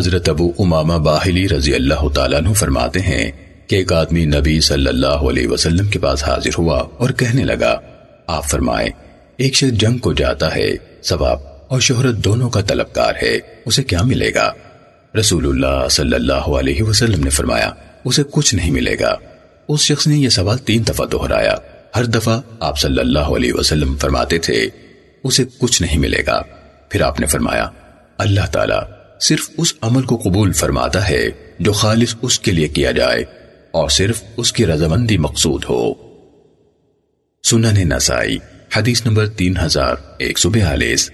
حضرت ابو امامہ باہلی رضی اللہ تعالیٰ عنہ فرماتے ہیں کہ ایک آدمی نبی صلی اللہ علیہ وسلم کے پاس حاضر ہوا اور کہنے لگا، آپ فرمائیں، ایک شخص جنگ کو جاتا ہے، ثواب اور شہرت دونوں کا طلبکار ہے، اسے کیا ملے گا؟ رسول اللہ صلی اللہ علیہ وسلم نے فرمایا، اسے کچھ نہیں ملے گا۔ اس شخص نے یہ سوال تین دفعہ دہرایا۔ ہر دفعہ آپ صلی اللہ علیہ وسلم فرماتے تھے، اسے کچھ نہیں ملے گا۔ پھر آپ نے فرمایا، اللہ تعالیٰ صرف اس عمل کو قبول فرماتا ہے جو خالص اس کے لیے کیا جائے اور صرف اس کی رضامندی مقصود ہو۔ سنن نسائی، حدیث نمبر تین ہزار ایک سو بیالیس۔